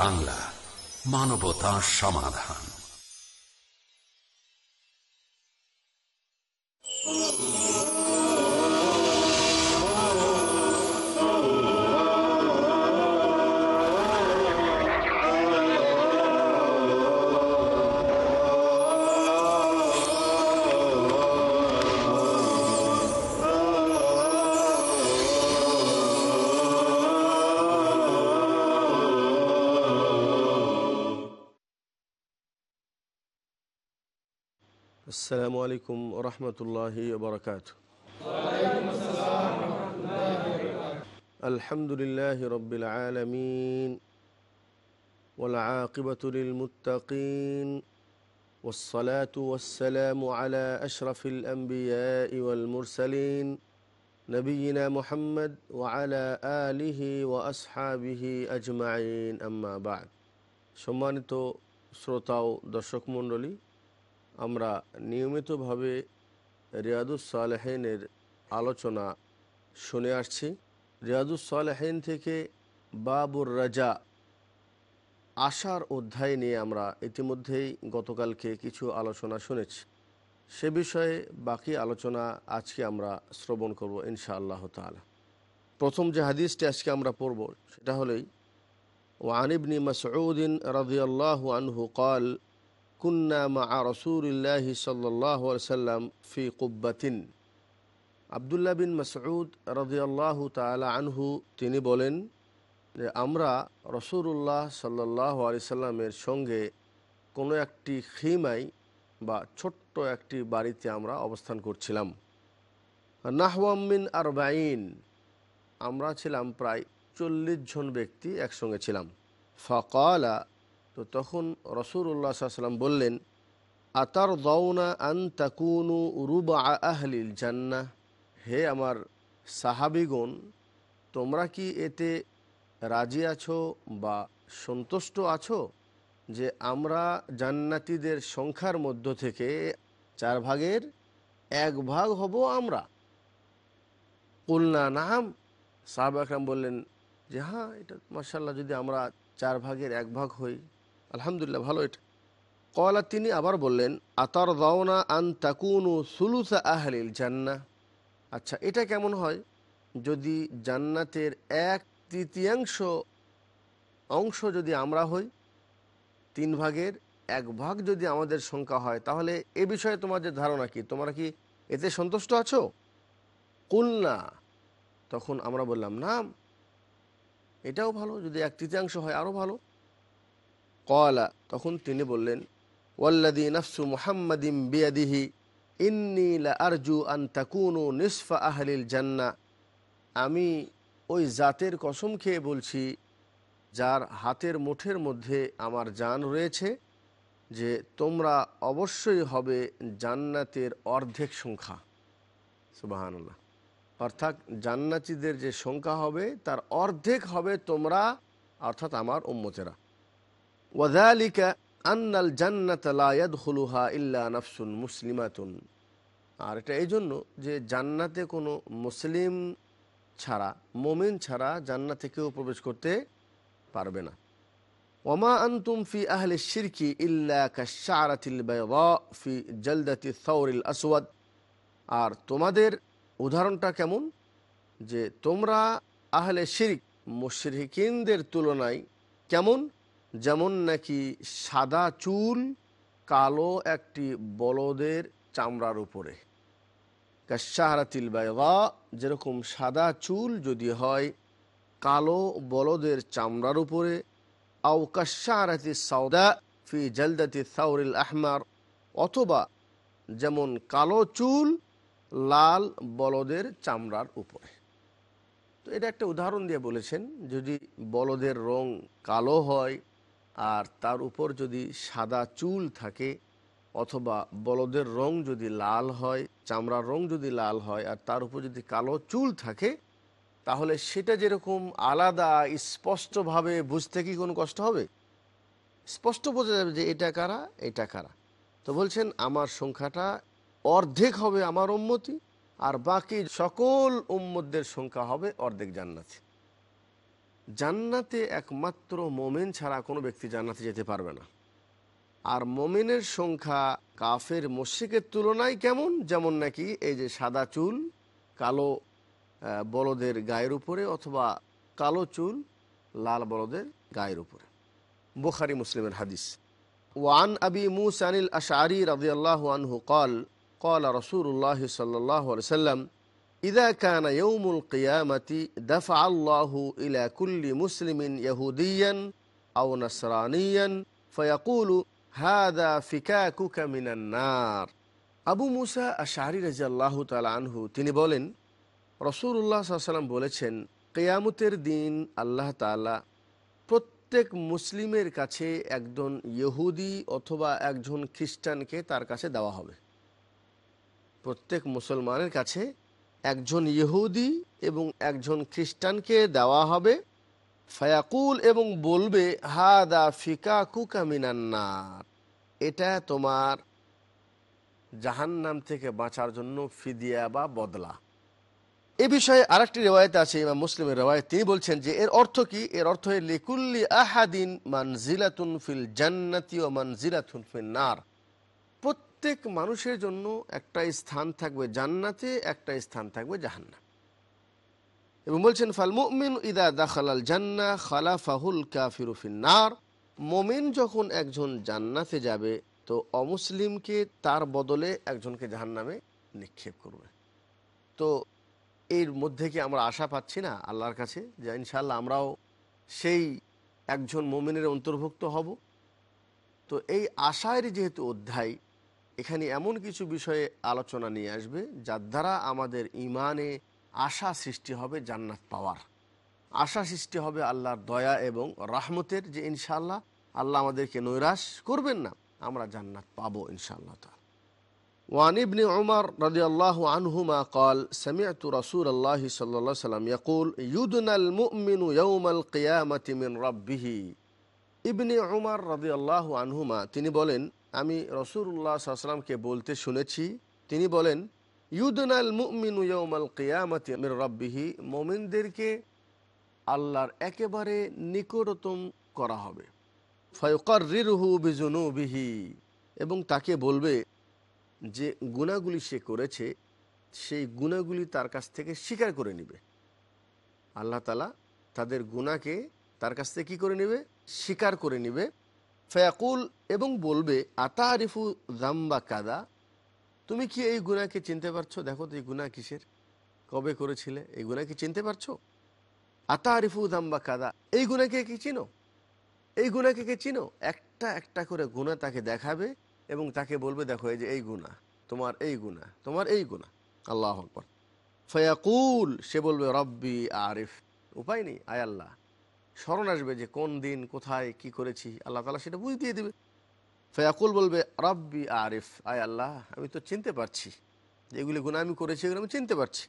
বাংলা মানবতা সমাধান। عليكم ورحمة الله وبركاته الحمد لله رب العالمين والعاقبة للمتقين والصلاة والسلام على أشرف الأنبياء والمرسلين نبينا محمد وعلى آله وأصحابه أجمعين أما بعد সম্মানিত শ্রোতা ও দর্শক মণ্ডলী আমরা নিয়মিতভাবে রিয়াদুস সালেহিনের আলোচনা শুনে আসছি রিয়াদুস সালেহিন থেকে বাবুর রাজা আশার অধ্যায় নিয়ে আমরা ইতিমধ্যেই গতকালকে কিছু আলোচনা শুনেছি সে বিষয়ে বাকি আলোচনা আজকে আমরা শ্রবণ করব ইনশা আল্লাহ তালা প্রথম যে হাদিসটি আজকে আমরা পড়ব সেটা হলেই وعن ابن مسعود رضي الله عنه قال আবদুল্লা বিন মসউদ রাহ আনহু, তিনি বলেন যে, আমরা রসুরুল্লাহ সাল্লাহ আলি সাল্লামের সঙ্গে কোনো একটি খিমাই বা ছোট্ট একটি বাড়িতে আমরা অবস্থান করছিলাম। নাহওয়াম্মিন আরবাইন আমরা ছিলাম প্রায় চল্লিশ জন ব্যক্তি একসঙ্গে ছিলাম। ফকালা তো তখন রসুল্লাহ সাল্লাম বললেন আতার দৌনা আন তাকুনু রুবা আহলিল জান্না হে আমার সাহাবিগণ, তোমরা কি এতে রাজি আছো বা সন্তুষ্ট আছো যে আমরা জান্নাতিদের সংখ্যার মধ্য থেকে চার ভাগের এক ভাগ হব আমরা? কুলনা নাম সাহাব আকরাম বললেন, যে হ্যাঁ এটা মার্শাল্লাহ যদি আমরা চার ভাগের এক ভাগ হই আলহামদুলিল্লাহ, ভালো এটা। কলা তিনি আবার বললেন আতার দাওনা আন তাকুনু সুলুসা আহলিল জান্না আচ্ছা এটা কেমন হয়? যদি জান্নাতের এক তৃতীয়াংশ অংশ যদি আমরা হই, তিন ভাগের এক ভাগ যদি আমাদের সংখ্যা হয়, তাহলে এ বিষয়ে তোমাদের ধারণা কি? তোমরা কি এতে সন্তুষ্ট আছো? কুলনা। তখন আমরা বললাম, না, এটাও ভালো, যদি এক তৃতীয়াংশ হয় আরও ভালো। কলা তখন তিনি বললেন ওয়াল্লাদি নফসু মুহাম্মাদিম বিয়াদিহি, ইন্নি আরজু আন তাকুনু নিসফা আহলিল জান্না। আমি ওই জাতের কসম খেয়ে বলছি, যার হাতের মুঠের মধ্যে আমার জান রয়েছে, যে তোমরা অবশ্যই হবে জান্নাতের অর্ধেক সংখ্যা। সুবাহান্লাহ অর্থাৎ জান্নাতিদের যে সংখ্যা হবে, তার অর্ধেক হবে তোমরা, অর্থাৎ আমার উম্মতেরা। ওয়াদালিকা আন্নাল জান্নাত লায়াদখুলুহা ইল্লা নাফসুন মুসলিমাতুন। আর এটা এই জন্য যে জান্নাতে কোনো মুসলিম ছাড়া, মোমিন ছাড়া জান্নাতে কেউ প্রবেশ করতে পারবে না। ওমা আন্তুম ফি আহলে শিরকি ইল্লা কাশারাতিল ফি জলদাতি সাউরিল আসওয়াদ। আর তোমাদের উদাহরণটা কেমন? যে তোমরা আহলে শিরিক, মুশরিকিনদের তুলনায় কেমন? যেমন নাকি সাদা চুল কালো একটি বলদের চামড়ার উপরে। কাশাহারাতিল বাইগা, যেরকম সাদা চুল যদি হয়, কালো বলদের চামড়ার উপরে। আও কাশাহারাতি সাউদা ফি জলদাতি সাউরিল আহমার, অথবা যেমন কালো চুল লাল বলদের চামড়ার উপরে। তো এটা একটা উদাহরণ দিয়ে বলেছেন, যদি বলদের রং কালো হয় আর তার উপর যদি সাদা চুল থাকে অথবা বলদের রং যদি লাল হয়, চামড়ার রং যদি লাল হয় আর তার উপর যদি কালো চুল থাকে, তাহলে সেটা যেরকম আলাদা, স্পষ্টভাবে বুঝতে কি কোনো কষ্ট হবে? স্পষ্ট বোঝা যাবে যে এটা কারা এটা কারা। তো বলছেন, আমার সংখ্যাটা অর্ধেক হবে আমার উন্মতি আর বাকি সকল উম্মতদের সংখ্যা হবে অর্ধেক জান্নাতি। জান্নাতে একমাত্র মোমেন ছাড়া কোনো ব্যক্তি জান্নাতে যেতে পারবে না। আর মোমেনের সংখ্যা কাফের মস্যিকের তুলনায় কেমন? যেমন নাকি এই যে সাদা চুল, কালো বলদের গায়ের উপরে অথবা কালো চুল, লাল বলদের গায়ের উপরে। বোখারি মুসলিমের হাদিস। ওয়ান আবি মুসানিল আশারি রাজিয়াল্লাহ আনহু কল কল রসুল্লাহ সাল্লাহ আলসালাম ইদা আল্লাহু ইলা কুল্লি মুসলিমিন ফিকা আবু মুসা আনহু তিনি বলেন রসুল্লাহ বলেছেন, কেয়ামতের দিন আল্লাহ প্রত্যেক মুসলিমের কাছে একজন ইহুদি অথবা একজন খ্রিস্টানকে তার কাছে দেওয়া হবে। প্রত্যেক মুসলমানের কাছে একজন ইহুদি এবং একজন খ্রিস্টানকে দেওয়া হবে। ফায়াকুল এবং বলবে, হাদা ফিকা কুকামিনান্নার এটা তোমার জাহান্নাম থেকে বাঁচার জন্য ফিদিয়া বা বদলা। এ বিষয়ে আরেকটি রেওয়ায়ত আছে, ইমাম মুসলিমের রেওয়ায়ত। তিনি বলছেন যে, এর অর্থ কি? এর অর্থ লিকুল্লি আহাদিন মানজিলাতুন ফিল জান্নাতি ও মানজিলাতুন ফিল নার। প্রত্যেক মানুষের জন্য একটা স্থান থাকবে জান্নাতে, একটা স্থান থাকবে জাহান্নাম। এবং বলছেন ফাল মুমিন ইদা দাখালাল জান্না, খালাফাহুল কাফিরু ফিন নার মোমিন যখন একজন জান্নাতে যাবে, তো অমুসলিমকে তার বদলে একজনকে জাহান্নামে নিক্ষেপ করবে। তো এর মধ্যে কি আমরা আশা পাচ্ছি না আল্লাহর কাছে? যে ইনশাল্লাহ আমরাও সেই একজন মোমিনের অন্তর্ভুক্ত হব। তো এই আশায়ের যেহেতু অধ্যায় এখানে এমন কিছু বিষয়ে আলোচনা নিয়ে আসবে যার দ্বারা আমাদের ইমানে আশা সৃষ্টি হবে জান্নাত পাওয়ার আশা সৃষ্টি হবে আল্লাহর দয়া এবং রাহমতের যে ইনশাল্লাহ আল্লাহ আমাদেরকে নৈরাশ করবেন না আমরা জান্নাত পাবো ইনশাআল্লাহ তাআলা وعن ابن عمر رضي الله عنهما قال سمعت رسول الله صلى الله عليه وسلم يقول يدنى المؤمن يوم القيامة من ربه ইবনে উমার রদি আল্লাহ আনহুমা তিনি বলেন আমি রসুল্লাহ সাল্লামকে বলতে শুনেছি, তিনি বলেন, ইউদনাল মুমিনু ইয়ৌমাল কিয়ামতি মির রব্বিহি মোমিনদেরকে আল্লাহর একেবারে নিকটতম করা হবে। ফয়কর রিরহু বিজুনুবিহি এবং তাকে বলবে যে গুণাগুলি সে করেছে, সেই গুণাগুলি তার কাছ থেকে স্বীকার করে নিবে। আল্লাহ তালা তাদের গুণাকে তার কাছ থেকে কী করে নেবে? স্বীকার করে নিবে। ফয়াকুল এবং বলবে আতা আরিফু জাম্বা কাদা তুমি কি এই গুণাকে চিনতে পারছ? দেখো তো এই গুণা কিসের? কবে করেছিলে? এই গুণাকে চিনতে পারছ? আতা আরিফু জাম্বা কাদা এই গুণাকে কি চিনো? এই গুণাকে কে চিনো? একটা একটা করে গুণা তাকে দেখাবে এবং তাকে বলবে, দেখো, এই যে এই গুণা তোমার এই গুণা তোমার এই গুণা আল্লাহ আকবর। ফয়াকুল, সে বলবে, রব্বি আরিফ। উপায় নেই, আয় আল্লাহ। স্মরণ আসবে যে কোন দিন, কোথায়, কি করেছি, আল্লাহ তালা সেটা বুঝ দিয়ে দেবে। ফয়াকুল বলবে, রব্বি আরিফ, আয় আল্লাহ, আমি তো চিনতে পারছি যেগুলি গুণা আমি করেছি, এগুলো আমি চিনতে পারছি।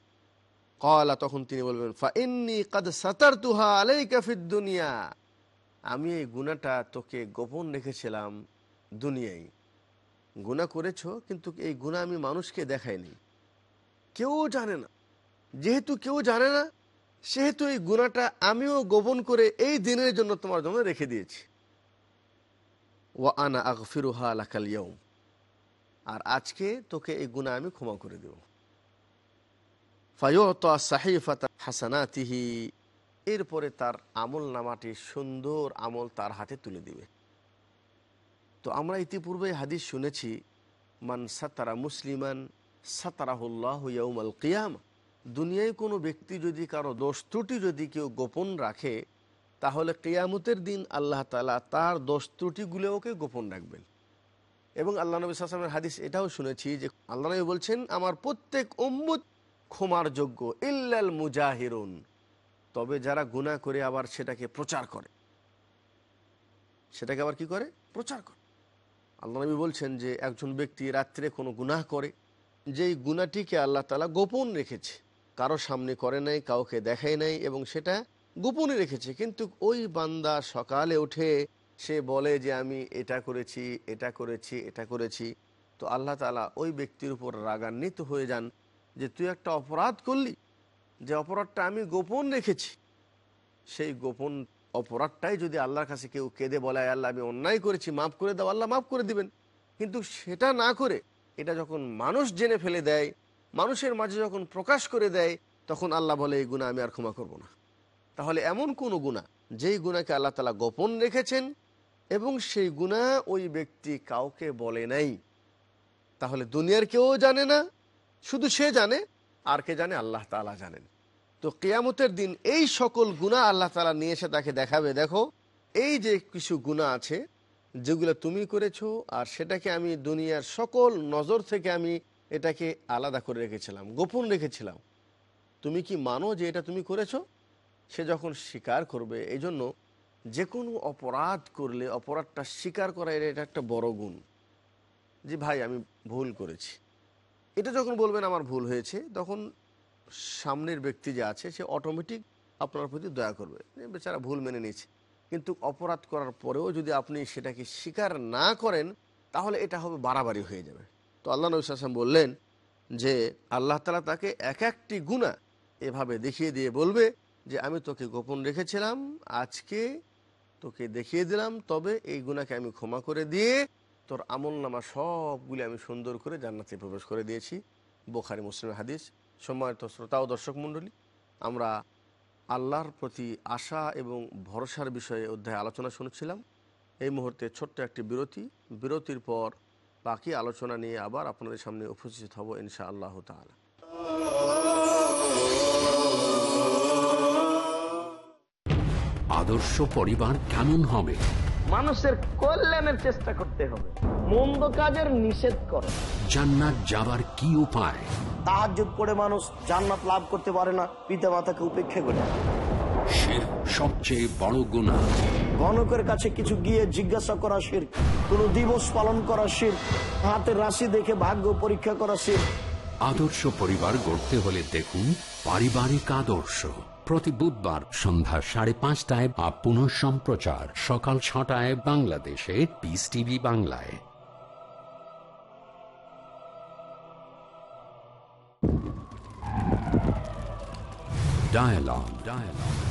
কলা তখন তিনি বলবেন ফা ইন্নি কাদ সাতার তুহা আলাই কাফির দুনিয়া। আমি এই গুণাটা তোকে গোপন রেখেছিলাম দুনিয়ায়। গুণা করেছ, কিন্তু এই গুণা আমি মানুষকে দেখাইনি। কেউ জানে না। যেহেতু কেউ জানে না সেহেতু এই গুণাটা আমিও গোপন করে এই দিনের জন্য তোমার জন্য রেখে দিয়েছি। ও আনা আকফিরুহা লাকাল ইয়ম আর আজকে তোকে এই গুণা আমি ক্ষমা করে দেব। এরপরে তার আমল নামাটি সুন্দর আমল তার হাতে তুলে দিবে। তো আমরা ইতিপূর্বে হাদিস শুনেছি, মান সাতারা মুসলিমান সাতারাহুল্লাহ ইয়াউমাল কিয়াম। দুনিয়ায় কোনো ব্যক্তি যদি কারও দোষ ত্রুটি যদি কেউ গোপন রাখে, তাহলে কেয়ামতের দিন আল্লাহ তালা তার দোষ ত্রুটিগুলো ওকে গোপন রাখবেন। এবং আল্লাহ নবী সাসলামের হাদিস এটাও শুনেছি যে আল্লাহ নবী বলছেন, আমার প্রত্যেক উম্মুদ ক্ষমার যোগ্য, ইল্লাল মুজাহিরুন। তবে যারা গুণা করে আবার সেটাকে প্রচার করে। সেটাকে আবার কি করে? প্রচার করে। আল্লাহ নবী বলছেন যে, একজন ব্যক্তি রাত্রে কোনো গুনাহ করে, যেই গুণাটিকে আল্লাহ তালা গোপন রেখেছে কারও সামনে করে নাই, কাউকে দেখায় নাই এবং সেটা গোপনে রেখেছে। কিন্তু ওই বান্দা সকালে উঠে সে বলে যে, আমি এটা করেছি এটা করেছি এটা করেছি। তো আল্লাহ তালা ওই ব্যক্তির উপর রাগান্বিত হয়ে যান যে, তুই একটা অপরাধ করলি? যে অপরাধটা আমি গোপন রেখেছি। সেই গোপন অপরাধটাই যদি আল্লাহর কাছে কেউ কেঁদে বলে আল্লাহ, আমি অন্যায় করেছি, মাফ করে দাও, আল্লাহ মাফ করে দিবেন। কিন্তু সেটা না করে, এটা যখন মানুষ জেনে ফেলে দেয় মানুষের মাঝে যখন প্রকাশ করে দেয়, তখন আল্লাহ বলে, এই গুণা আমি আর ক্ষমা করব না। তাহলে এমন কোনো গুণা যেই গুণাকে আল্লাহ তালা গোপন রেখেছেন এবং সেই গুণা ওই ব্যক্তি কাউকে বলে নাই। তাহলে দুনিয়ার কেউ জানে না, শুধু সে জানে, আর কে জানে আল্লাহ তালা জানেন। তো কেয়ামতের দিন এই সকল গুণা আল্লাহ তালা নিয়ে এসে তাকে দেখাবে, দেখো, এই যে কিছু গুণা আছে, যেগুলো তুমি করেছ, আর সেটাকে আমি দুনিয়ার সকল নজর থেকে আমি এটাকে আলাদা করে রেখেছিলাম, গোপন রেখেছিলাম। তুমি কি মানো যে এটা তুমি করেছ? সে যখন স্বীকার করবে এই জন্য যে কোনো অপরাধ করলে, অপরাধটা স্বীকার করা এটা একটা বড় গুণ। যে ভাই, আমি ভুল করেছি। এটা যখন বলবেন আমার ভুল হয়েছে, তখন সামনের ব্যক্তি যে আছে, সে অটোমেটিক আপনার প্রতি দয়া করবে। বেচারা ভুল মেনে নিয়েছে। কিন্তু অপরাধ করার পরেও যদি আপনি সেটাকে স্বীকার না করেন, তাহলে এটা হবে বাড়াবাড়ি হয়ে যাবে। তো আল্লাহ নবী আসলাম বললেন যে আল্লাহ তালা তাকে এক একটি গুণা এভাবে দেখিয়ে দিয়ে বলবে যে, আমি তোকে গোপন রেখেছিলাম, আজকে তোকে দেখিয়ে দিলাম, তবে এই গুণাকে আমি ক্ষমা করে দিয়ে তোর আমল নামা সবগুলি আমি সুন্দর করে জান্নাতে প্রবেশ করে দিয়েছি। বোখারি মুসলিম হাদিস। সম্মানিত শ্রোতা ও দর্শক মণ্ডলী, আমরা আল্লাহর প্রতি আশা এবং ভরসার বিষয়ে অধ্যায় আলোচনা শুনেছিলাম। এই মুহূর্তে ছোট্ট একটি বিরতি। বিরতির পর বাকি আলোচনা নিয়ে আবার আপনাদের সামনে উপস্থিত হব ইনশা আল্লাহ তালা আদর্শ পরিবার কেমন হবে? মানুষের কল্যাণের চেষ্টা করতে হবে। মন্দ কাজের নিষেধ করো। জান্নাত যাবার কি উপায়? তাহাজ্জুদ করে মানুষ জান্নাত লাভ করতে পারে না পিতা মাতাকে উপেক্ষা করে। সবচেয়ে বড় গুণা গণকের কাছে কিছু গিয়ে জিজ্ঞাসা করা শির। কোন দিবস পালন করা শির। হাতের রাশি দেখে ভাগ্য পরীক্ষা করা শির। আদর্শ পরিবার গড়তে হলে দেখুন পারিবারিক আদর্শ। প্রতি বুধবার সন্ধ্যা সাড়ে পাঁচটায় বা পুনঃ সম্প্রচার। সকাল ছটায় বাংলাদেশে পিস টিভি বাংলায়। Dialogue. Dialogue.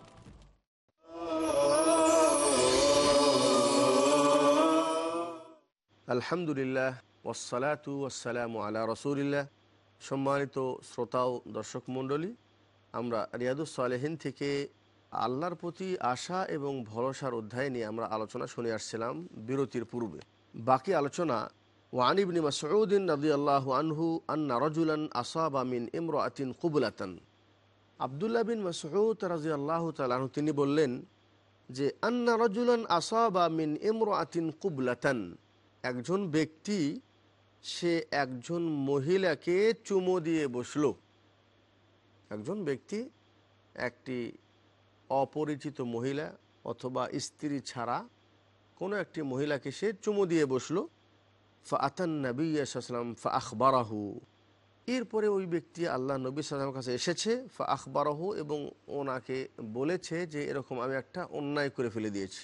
আলহামদুলিল্লাহ ওসালাতু ওসালাম আলা রসুলিল্লাহ। সম্মানিত শ্রোতা ও দর্শক মণ্ডলী, আমরা রিয়াদুস সালেহিন থেকে আল্লাহর প্রতি আশা এবং ভরসার অধ্যায় নিয়ে আমরা আলোচনা শুনে আসছিলাম বিরতির পূর্বে। বাকি আলোচনা ওয়ানিবনি মাসউদ্দিন রদি আল্লাহ আনহু আন্না রজুলান আসাবা মিন ইমরাতিন কুবলাতান। আবদুল্লাহ বিন মাসউদ রাজি আল্লাহ তালাহ তিনি বললেন যে, আন্না রজুলান আসাবা মিন ইমরাতিন কুবলাতান। একজন ব্যক্তি, সে একজন মহিলাকে চুমো দিয়ে বসল। একজন ব্যক্তি একটি অপরিচিত মহিলা অথবা স্ত্রী ছাড়া কোনো একটি মহিলাকে সে চুমো দিয়ে বসল। ফা আতান নবী সাল্লাম ফা আখবরাহু এরপরে ওই ব্যক্তি আল্লাহ নবী সাল্লামের কাছে এসেছে ফা আখবরাহু এবং ওনাকে বলেছে যে এরকম আমি একটা অন্যায় করে ফেলে দিয়েছি।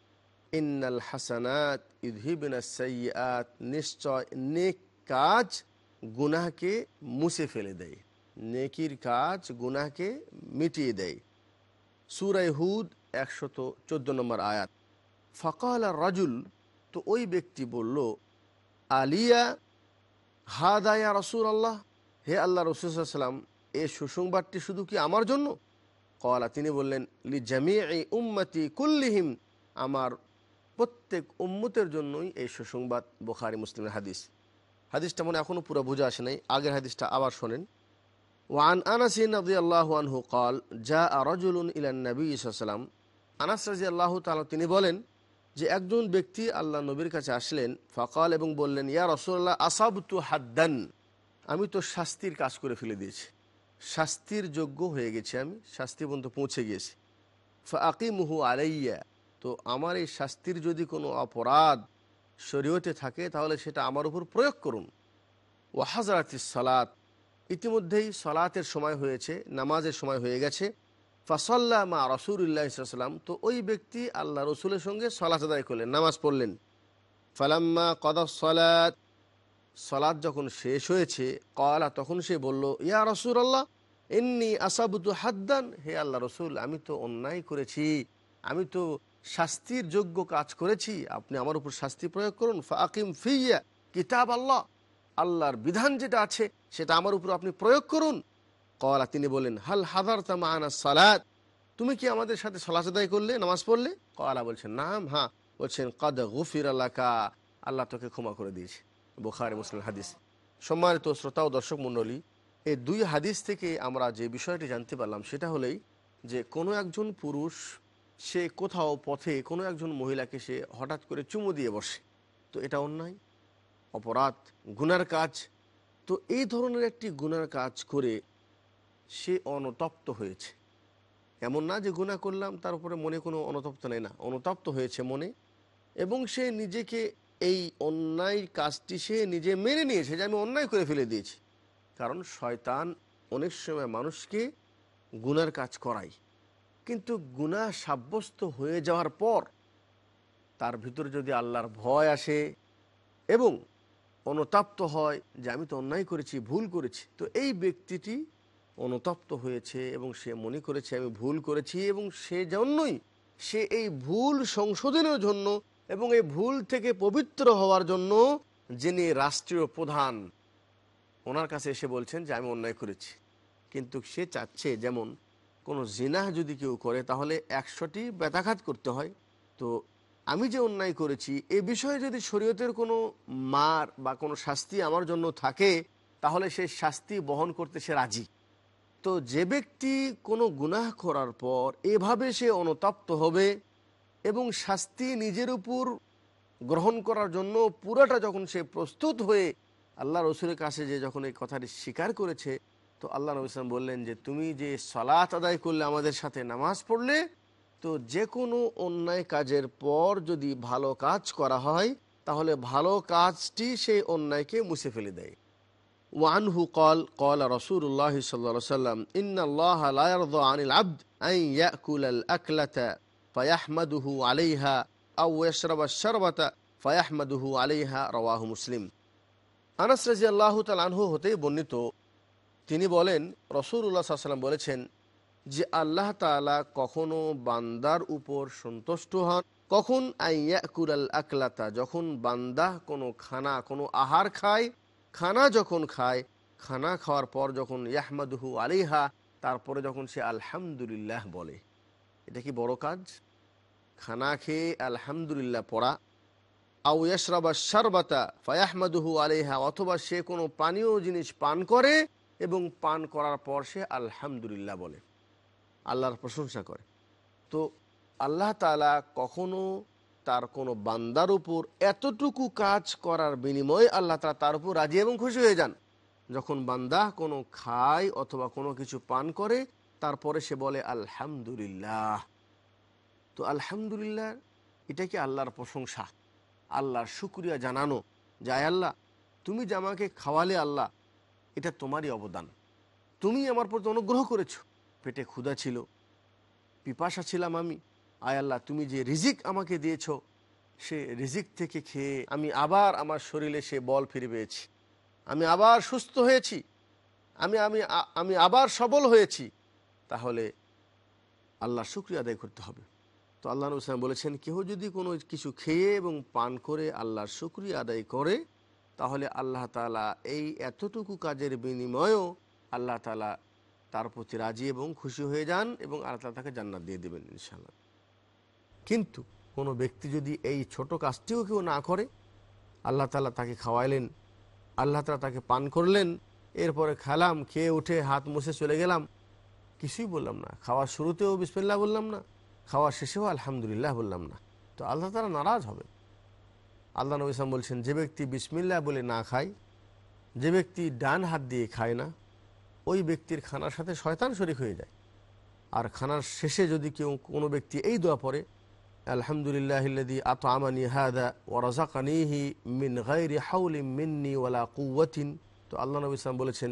ইন্নাল হাসানাত সৈয়াত নিশ্চয় নেক কাজ গুনাহকে মুছে ফেলে দেয়, নেকির কাজ গুনাহকে মিটিয়ে দেয়। সুরাই হুদ একশত চোদ্দ নম্বর আয়াত। ফকাল রাজুল, তো ওই ব্যক্তি বলল, আলিয়া হাদায়া রসুল আল্লাহ হে আল্লাহ রসুলাম এ সুসংবাদটি শুধু কি আমার জন্য? কলা, তিনি বললেন, লি জামি উম্মতি কুল্লিহিম, আমার প্রত্যেক উম্মতের জন্যই এই সুসংবাদ বোখারি মুসলিমের হাদিস। হাদিসটা মনে এখনও পুরো বোঝা আসে নাই, আগের হাদিসটা আবার শোনেন। ওয়ান আনাস রদি আল্লাহ আনহু কল যা রজুলুন ইলান নবী ইসাল্লাম আনাস রাজি আল্লাহ তালা তিনি বলেন যে একজন ব্যক্তি আল্লাহ নবীর কাছে আসলেন, ফকাল এবং বললেন, ইয়া রসুল্লাহ আসাবতু হাদ্দান, আমি তো শাস্তির কাজ করে ফেলে দিয়েছি। শাস্তির যোগ্য হয়ে গেছি আমি, শাস্তি পর্যন্ত পৌঁছে গিয়েছি। ফাকিমুহু আলাইয়া তো আমার এই শাস্তির যদি কোনো অপরাধ শরীয়তে থাকে, তাহলে সেটা আমার উপর প্রয়োগ করুন। ওয়াহাজারাতি সালাত। ইতিমধ্যেই সলাতের সময় হয়েছে, নামাজের সময় হয়ে গেছে। ফাসল্লা মা রসুল্লাহাম তো ওই ব্যক্তি আল্লাহ রসুলের সঙ্গে সলাত আদায় করলেন, নামাজ পড়লেন। ফালাম্মা সলাত। সলাদ যখন শেষ হয়েছে কলা তখন সে বলল, ইয়া রসুল আল্লাহ এমনি আসাবুতু হাদ্দান। হে আল্লাহ রসুল, আমি তো অন্যায় করেছি। আমি তো শাস্তির যোগ্য কাজ করেছি, আপনি আমার উপর শাস্তি প্রয়োগ করুন। ফাকিম ফিয়া, কিতাব আল্লাহ। আল্লাহর বিধান যেটা আছে, সেটা আমার উপর আপনি প্রয়োগ করুন। কলা তিনি বলেন হাল হাদার তামা সালাদ তুমি কি আমাদের সাথে সলাচ আদায় করলে, নামাজ পড়লে? কলা বলছেন, নাম হ্যাঁ। বলছেন, কদ গফির আল্লাকা আল্লাহ তোকে ক্ষমা করে দিয়েছে। বোখারে, মুসলিম হাদিস। সম্মানিত শ্রোতা ও দর্শক মণ্ডলী, এই দুই হাদিস থেকে আমরা যে বিষয়টি জানতে পারলাম, সেটা হলেই যে কোনো একজন পুরুষ সে কোথাও পথে কোনো একজন মহিলাকে সে হঠাৎ করে চুমু দিয়ে বসে। তো এটা অন্যায়, অপরাধ, গুনার কাজ। তো এই ধরনের একটি গুনার কাজ করে সে অনতপ্ত হয়েছে। এমন না যে গুণা করলাম, তার উপরে মনে কোনো অনতপ্ত নেই না। অনুতপ্ত হয়েছে মনে, এবং সে নিজেকে এই অন্যায় কাজটি সে নিজে মেনে নিয়েছে যে আমি অন্যায় করে ফেলে দিয়েছি। কারণ শয়তান অনেক সময় মানুষকে গুনার কাজ করায়। কিন্তু গুনাহ সাব্যস্ত হয়ে যাওয়ার পর তার ভিতরে যদি আল্লাহর ভয় আসে এবং অনুতপ্ত হয় যে আমি তো অন্যায় করেছি, ভুল করেছি, তো এই ব্যক্তিটি অনুতপ্ত হয়েছে এবং সে মনে করেছে, আমি ভুল করেছি এবং সে জন্যই সে এই ভুল সংশোধনের জন্য এবং এই ভুল থেকে পবিত্র হওয়ার জন্য যিনি রাষ্ট্রীয় প্রধান, ওনার কাছে এসে বলছেন যে আমি অন্যায় করেছি। কিন্তু সে চাচ্ছে যেমন কোনো জিনাহ যদি কেউ করে, তাহলে একশোটি ব্যথাঘাত করতে হয়। তো আমি যে অন্যায় করেছি, এ বিষয়ে যদি শরীয়তের কোনো মার বা কোনো শাস্তি আমার জন্য থাকে, তাহলে সে শাস্তি বহন করতে সে রাজি। তো যে ব্যক্তি কোনো গুনাহ করার পর এভাবে সে অনুতপ্ত হবে এবং শাস্তি নিজের উপর গ্রহণ করার জন্য পুরোটা যখন সে প্রস্তুত হয়ে আল্লাহ রসুলের কাছে যে যখন এই কথাটি স্বীকার করেছে তো আল্লাহ নবী ইসলাম বললেন যে, তুমি যে সলাত আদায় করলে আমাদের সাথে নামাজ পড়লে, তো যে কোনো অন্যায় কাজের পর যদি ভালো কাজ করা হয়, তাহলে ভালো কাজটি সেই অন্যায়কে মুছে ফেলে দেয়। ওয়ানহু কল কল রসুল্লাহ সাল্লা সাল্লাম ইন্নআল্লাহ আনিল আব্দ আই ইয়াকুল আল আকলাতা ফায়াহমাদুহু আলাইহা আউ ইয়াশরাবা শারবাতা ফায়াহমাদুহু আলাইহা রাওয়াহু মুসলিম। আনাস রাজি আল্লাহ তালানহু হতে বর্ণিত তিনি বলেন রসুল্লাহ সাল্লাম বলেছেন যে, আল্লাহ তালা কখনো বান্দার উপর সন্তুষ্ট হন। কখন আইয়াকুরাল আকলাতা, যখন বান্দা কোনো খানা, কোনো আহার খায়, খানা যখন খায়, খানা খাওয়ার পর যখন ইয়াহমাদুহু আলিহা তারপরে যখন সে আলহামদুলিল্লাহ বলে। এটা কি বড় কাজ? খানা খেয়ে আলহামদুলিল্লাহ পড়া। আউ ইয়াশরাবা শারবাতা, ফায়াহমাদুহু আলিহা অথবা সে কোনো পানীয় জিনিস পান করে এবং পান করার পর সে আলহামদুলিল্লাহ বলে। আল্লাহর প্রশংসা করে। তো আল্লাহ তালা কখনো তার কোনো বান্দার উপর এতটুকু কাজ করার বিনিময়ে আল্লাহ তালা তার উপর রাজি এবং খুশি হয়ে যান। যখন বান্দা কোনো খায় অথবা কোনো কিছু পান করে, তারপরে সে বলে, আলহামদুলিল্লাহ। তো আলহামদুলিল্লাহ, এটা কি আল্লাহর প্রশংসা? আল্লাহর শুক্রিয়া জানানো যায় আল্লাহ? তুমি যে আমাকে খাওয়ালে আল্লাহ এটা তোমারই অবদান। তুমি আমার প্রতি অনুগ্রহ করেছ। পেটে ক্ষুধা ছিল, পিপাসা ছিলাম আমি। আয় আল্লাহ, তুমি যে রিজিক আমাকে দিয়েছ, সে রিজিক থেকে খেয়ে আমি আবার আমার শরীরে সে বল ফিরে পেয়েছি। আমি আবার সুস্থ হয়েছি। আমি আমি আমি আবার সবল হয়েছি। তাহলে আল্লাহ শুক্রিয়া আদায় করতে হবে। তো আল্লাহ হুসাইন বলেছেন কেউ যদি কোনো কিছু খেয়ে এবং পান করে, আল্লাহর শুক্রিয়া আদায় করে তাহলে আল্লাহ তালা এই এতটুকু কাজের বিনিময়েও আল্লাহ তালা তার প্রতি রাজি এবং খুশি হয়ে যান এবং আল্লাহ তালা তাকে জান্নাত দিয়ে দেবেন ইনশাল্লাহ কিন্তু কোনো ব্যক্তি যদি এই ছোট কাজটিও কেউ না করে, আল্লাহ তালা তাকে খাওয়াইলেন, আল্লাহ তালা তাকে পান করলেন, এরপরে খেলাম, খেয়ে উঠে হাত মুছে চলে গেলাম, কিছুই বললাম না। খাওয়ার শুরুতেও বিসমিল্লাহ বললাম না, খাওয়ার শেষেও আলহামদুলিল্লাহ বললাম না। তো আল্লাহ তালা নারাজ হবে আল্লাহ নবী ইসলাম বলছেন, যে ব্যক্তি বিসমিল্লা বলে না খায়, যে ব্যক্তি ডান হাত দিয়ে খায় না, ওই ব্যক্তির খানার সাথে শয়তান শরিক হয়ে যায়। আর খানার শেষে যদি কেউ কোনো ব্যক্তি এই দোয়া পড়ে, আলহামদুলিল্লাহ আত আমানি হাদা ও রাজাকানিহি মিন গাইরি হাউলি মিন্নি ওয়ালা কুয়াতিন তো আল্লাহ নবী ইসলাম বলেছেন,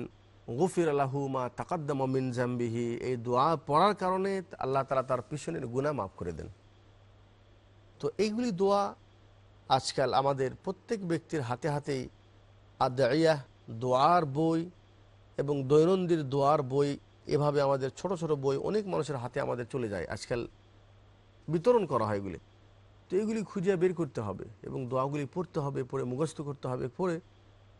গফির আল্লাহু মা তাকাদ্দাম মিন জাম্বিহি। এই দোয়া পড়ার কারণে আল্লাহ তালা তার পিছনের গুণা মাফ করে দেন। তো এইগুলি দোয়া আজকাল আমাদের প্রত্যেক ব্যক্তির হাতে হাতেই আদাইয়া দোয়ার বই এবং দৈনন্দিন দোয়ার বই, এভাবে আমাদের ছোট ছোট বই অনেক মানুষের হাতে আমাদের চলে যায়। আজকাল বিতরণ করা হয় এগুলি। তো এগুলি খুঁজে বের করতে হবে এবং দোয়াগুলি পড়তে হবে, পড়ে মুখস্থ করতে হবে, পড়ে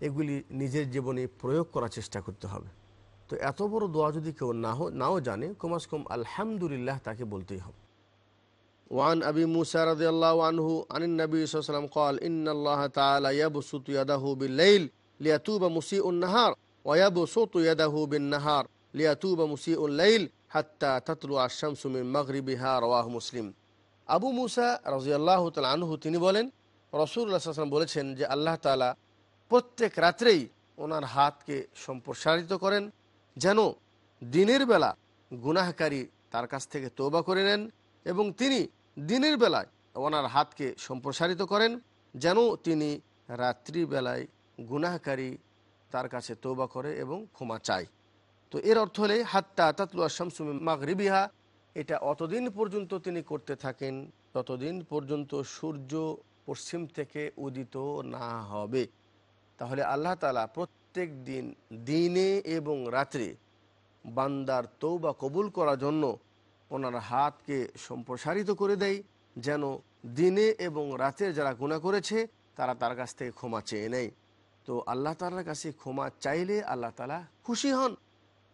এগুলি নিজের জীবনে প্রয়োগ করার চেষ্টা করতে হবে। তো এত বড় দোয়া যদি কেউ না নাও জানে, কমাস কম আলহামদুলিল্লাহ তাকে বলতেই হবে। وعن أبي موسى رضي الله عنه عن النبي صلى الله عليه وسلم قال إن الله تعالى يبسط يده بالليل ليتوب مسيء النهار ويبسط يده بالنهار ليتوب مسيء الليل حتى تطلع الشمس من مغربها رواه مسلم আবু মুসা রাজিয়াল্লাহ তাল আনহু তিনি বলেন রসুল্লাহ আসলাম বলেছেন যে আল্লাহ তালা প্রত্যেক রাত্রেই ওনার হাতকে সম্প্রসারিত করেন যেন দিনের বেলা গুনাহকারী তার কাছ থেকে তৌবা করে নেন এবং তিনি দিনের বেলায় ওনার হাতকে সম্প্রসারিত করেন, যেন তিনি রাত্রিবেলায় গুনাহকারী তার কাছে তৌবা করে এবং ক্ষমা চায়। তো এর অর্থ হলে, হাত্তা তাতলুয়া শামসুমি মাগরিবিহা, এটা অতদিন পর্যন্ত তিনি করতে থাকেন, ততদিন পর্যন্ত সূর্য পশ্চিম থেকে উদিত না হবে। তাহলে আল্লাহ তালা প্রত্যেক দিন, দিনে এবং রাত্রে বান্দার তৌবা কবুল করার জন্য ওনার হাতকে সম্প্রসারিত করে দেয়, যেন দিনে এবং রাতে যারা গুণা করেছে, তারা তার কাছ থেকে ক্ষমা চেয়ে নেয়। তো আল্লাহ তালার কাছে ক্ষমা চাইলে আল্লাহ তালা খুশি হন।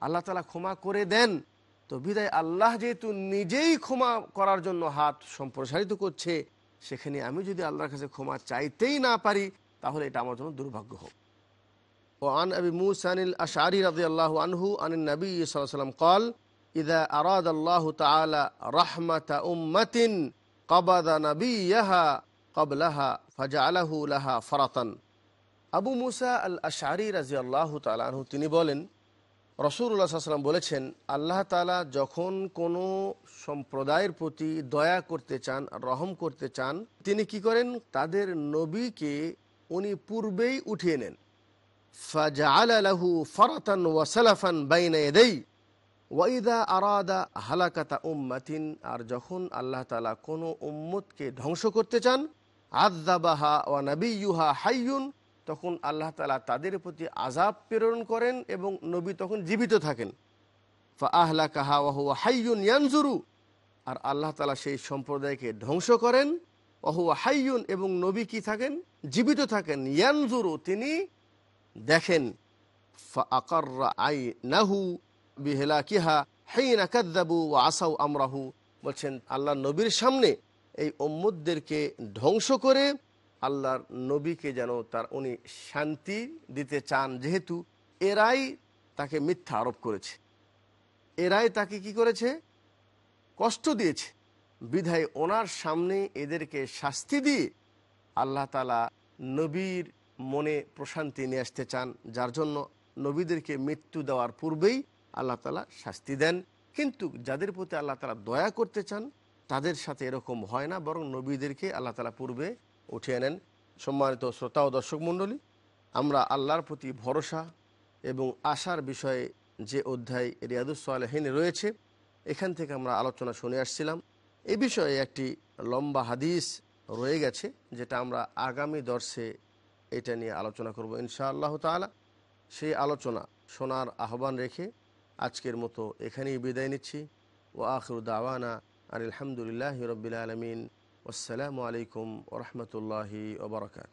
আল্লাহ তালা ক্ষমা করে দেন। তো বিদায়, আল্লাহ যেহেতু নিজেই ক্ষমা করার জন্য হাত সম্প্রসারিত করছে, সেখানে আমি যদি আল্লাহর কাছে ক্ষমা চাইতেই না পারি, তাহলে এটা আমার জন্য দুর্ভাগ্য হোক। ও আন আবি মুসানিল আশারি রাজি আল্লাহ আনহু আন নবী সাল্লাম কল ইদা আরাদ আল্লাহ তালা রাহমাতা উম্মাতিন কবাদা নবীহা কবলাহা ফাজা আলাহু লাহা ফরাতান। আবু মুসা আল আশারি রাজি আল্লাহ তালাহু তিনি বলেন রসুল্লাহ সাল্লাম বলেছেন, আল্লাহ তালা যখন কোনো সম্প্রদায়ের প্রতি দয়া করতে চান, রহম করতে চান, তিনি কি করেন? তাদের নবীকে উনি পূর্বেই উঠিয়ে নেন। ফাজালাহু ফরাতান ওয়াসালাফান বাইনা এদেই ওয়াইদা আরাদা হালাকাতা উম্মাতিন, আর যখন আল্লাহ তালা কোনো উম্মতকে ধ্বংস করতে চান আদাবাহা ওয়া নবীহা হাইয়ুন, তখন আল্লাহ তালা তাদের প্রতি আজাব প্রেরণ করেন এবং নবী তখন জীবিত থাকেন। ফা আহলা কাহা ওয়াহুয়া হাইয়ুন ইয়ানজুরু, আর আল্লাহ তালা সেই সম্প্রদায়কে ধ্বংস করেন ওহুয়া হাইয়ুন এবং নবী কি থাকেন? জীবিত থাকেন। ইয়ানজুরু, তিনি দেখেন। ফা আকার আই নাহু বিহেলা হেইনা কাদ্দাবু ও আসাউ আমরাহু। বলছেন আল্লাহ নবীর সামনে এই উম্মুদদেরকে ধ্বংস করে আল্লাহর নবীকে যেন তার উনি শান্তি দিতে চান, যেহেতু এরাই তাকে মিথ্যা আরোপ করেছে। এরাই তাকে কি করেছে? কষ্ট দিয়েছে। বিধায় ওনার সামনে এদেরকে শাস্তি দিয়ে আল্লাহ তালা নবীর মনে প্রশান্তি নিয়ে আসতে চান, যার জন্য নবীদেরকে মৃত্যু দেওয়ার পূর্বেই আল্লাহ তালা শাস্তি দেন। কিন্তু যাদের প্রতি আল্লাহ তালা দয়া করতে চান, তাদের সাথে এরকম হয় না, বরং নবীদেরকে আল্লাহ তালা পূর্বে উঠিয়ে নেন। সম্মানিত শ্রোতা ও দর্শক মণ্ডলী, আমরা আল্লাহর প্রতি ভরসা এবং আশার বিষয়ে যে অধ্যায় রিয়াদুসালহীন রয়েছে, এখান থেকে আমরা আলোচনা শুনে আসছিলাম। এ বিষয়ে একটি লম্বা হাদিস রয়ে গেছে, যেটা আমরা আগামী দর্শে এটা নিয়ে আলোচনা করব ইনশা আল্লাহ তালা সেই আলোচনা শোনার আহ্বান রেখে আজকের মতো এখানেই বিদায় নিচ্ছি ও আখরু দাওয়ানা আর আলহামদুলিল্লাহ রবিল আলমিন আসসালামু আলাইকুম ওরহমতুল্লাহি ওবরাকাত